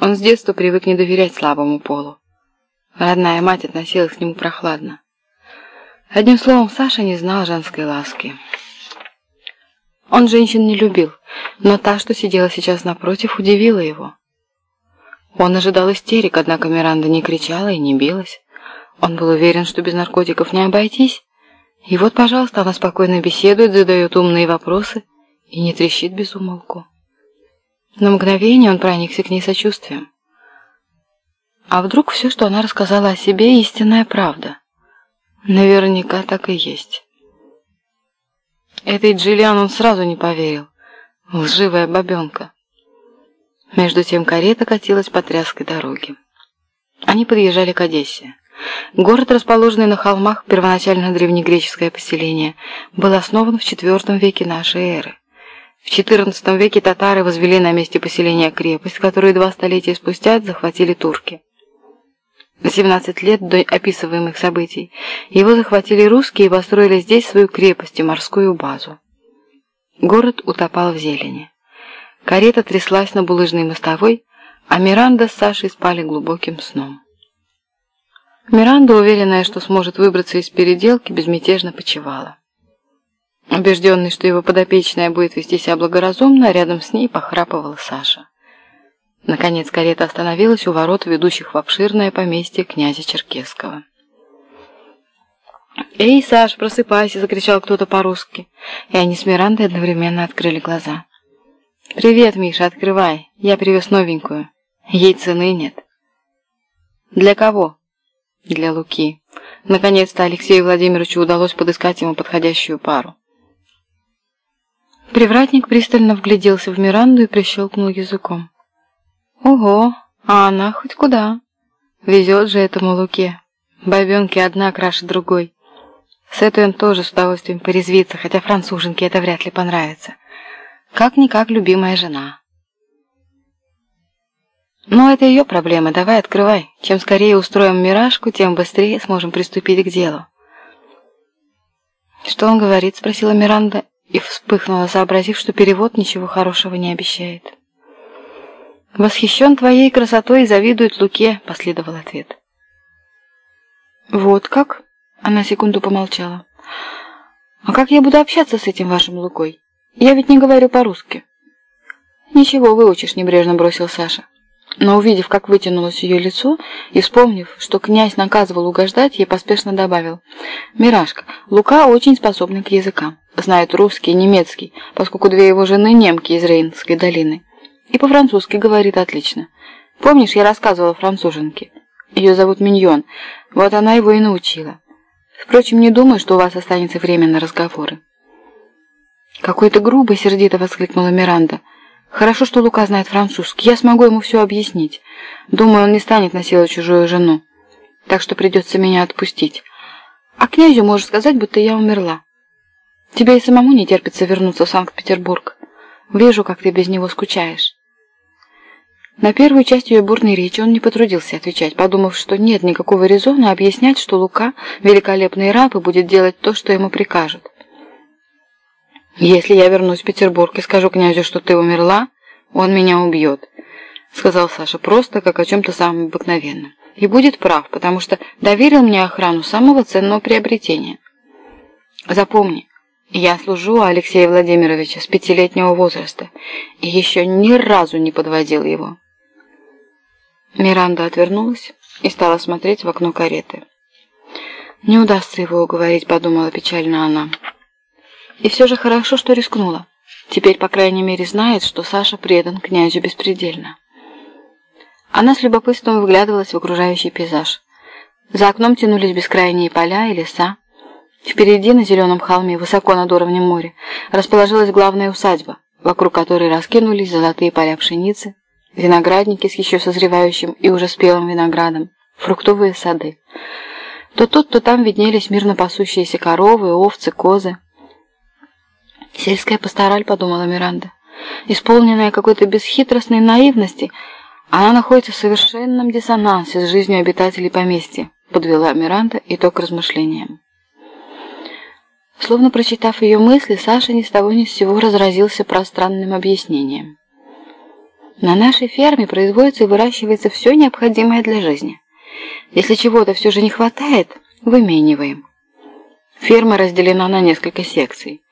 Он с детства привык не доверять слабому полу. Родная мать относилась к нему прохладно. Одним словом, Саша не знал женской ласки. Он женщин не любил, но та, что сидела сейчас напротив, удивила его. Он ожидал истерик, однако Миранда не кричала и не билась. Он был уверен, что без наркотиков не обойтись. И вот, пожалуйста, она спокойно беседует, задает умные вопросы и не трещит без умолку. На мгновение он проникся к ней сочувствием. А вдруг все, что она рассказала о себе, истинная правда? Наверняка так и есть. Этой Джиллиан он сразу не поверил. Лживая бабенка. Между тем карета катилась по тряской дороге. Они подъезжали к Одессе. Город, расположенный на холмах, первоначально древнегреческое поселение, был основан в IV веке нашей эры. В XIV веке татары возвели на месте поселения крепость, которую два столетия спустя захватили турки. За 17 лет до описываемых событий его захватили русские и построили здесь свою крепость и морскую базу. Город утопал в зелени. Карета тряслась на булыжной мостовой, а Миранда с Сашей спали глубоким сном. Миранда, уверенная, что сможет выбраться из переделки, безмятежно почевала. Убежденный, что его подопечная будет вести себя благоразумно, рядом с ней похрапывала Саша. Наконец карета остановилась у ворот, ведущих в обширное поместье князя Черкесского. «Эй, Саш, просыпайся!» — закричал кто-то по-русски, и они с Мирандой одновременно открыли глаза. «Привет, Миша, открывай. Я привез новенькую. Ей цены нет». «Для кого?» «Для Луки». Наконец-то Алексею Владимировичу удалось подыскать ему подходящую пару. Привратник пристально вгляделся в Миранду и прищелкнул языком. «Ого, а она хоть куда? Везет же этому Луке. Бабенки одна краше другой. С этой он тоже с удовольствием порезвится, хотя француженке это вряд ли понравится. Как-никак любимая жена». «Но это ее проблема, давай открывай. Чем скорее устроим миражку, тем быстрее сможем приступить к делу». «Что он говорит?» – спросила Миранда и вспыхнула, сообразив, что перевод ничего хорошего не обещает. «Восхищен твоей красотой и завидует Луке», — последовал ответ. «Вот как?» — она секунду помолчала. «А как я буду общаться с этим вашим Лукой? Я ведь не говорю по-русски». «Ничего, выучишь», — небрежно бросил Саша. Но увидев, как вытянулось ее лицо, и вспомнив, что князь наказывал угождать, ей поспешно добавил. «Мирашка, Лука очень способный к языкам. Знает русский и немецкий, поскольку две его жены немки из Рейнской долины. И по-французски говорит отлично. Помнишь, я рассказывала француженке? Ее зовут Миньон. Вот она его и научила. Впрочем, не думаю, что у вас останется время на разговоры». «Какой-то грубый, сердито воскликнула Миранда. Хорошо, что Лука знает французский. Я смогу ему все объяснить. Думаю, он не станет насиловать чужую жену. Так что придется меня отпустить. А князю можешь сказать, будто я умерла. Тебе и самому не терпится вернуться в Санкт-Петербург. Вижу, как ты без него скучаешь. На первую часть ее бурной речи он не потрудился отвечать, подумав, что нет никакого резона объяснять, что Лука, великолепный раб, и будет делать то, что ему прикажут. «Если я вернусь в Петербург и скажу князю, что ты умерла, он меня убьет», — сказал Саша просто, как о чем-то самом обыкновенном. «И будет прав, потому что доверил мне охрану самого ценного приобретения. Запомни, я служу Алексея Владимировича с пятилетнего возраста и еще ни разу не подводил его». Миранда отвернулась и стала смотреть в окно кареты. «Не удастся его уговорить», — подумала печально она. И все же хорошо, что рискнула. Теперь, по крайней мере, знает, что Саша предан князю беспредельно. Она с любопытством выглядывалась в окружающий пейзаж. За окном тянулись бескрайние поля и леса. Впереди, на зеленом холме, высоко над уровнем моря, расположилась главная усадьба, вокруг которой раскинулись золотые поля пшеницы, виноградники с еще созревающим и уже спелым виноградом, фруктовые сады. То тут, то там виднелись мирно пасущиеся коровы, овцы, козы. Сельская пастораль, подумала Миранда. Исполненная какой-то бесхитростной наивности, она находится в совершенном диссонансе с жизнью обитателей поместья, подвела Миранда итог размышлениям. Словно прочитав ее мысли, Саша ни с того ни с сего разразился пространным объяснением. На нашей ферме производится и выращивается все необходимое для жизни. Если чего-то все же не хватает, вымениваем. Ферма разделена на несколько секций.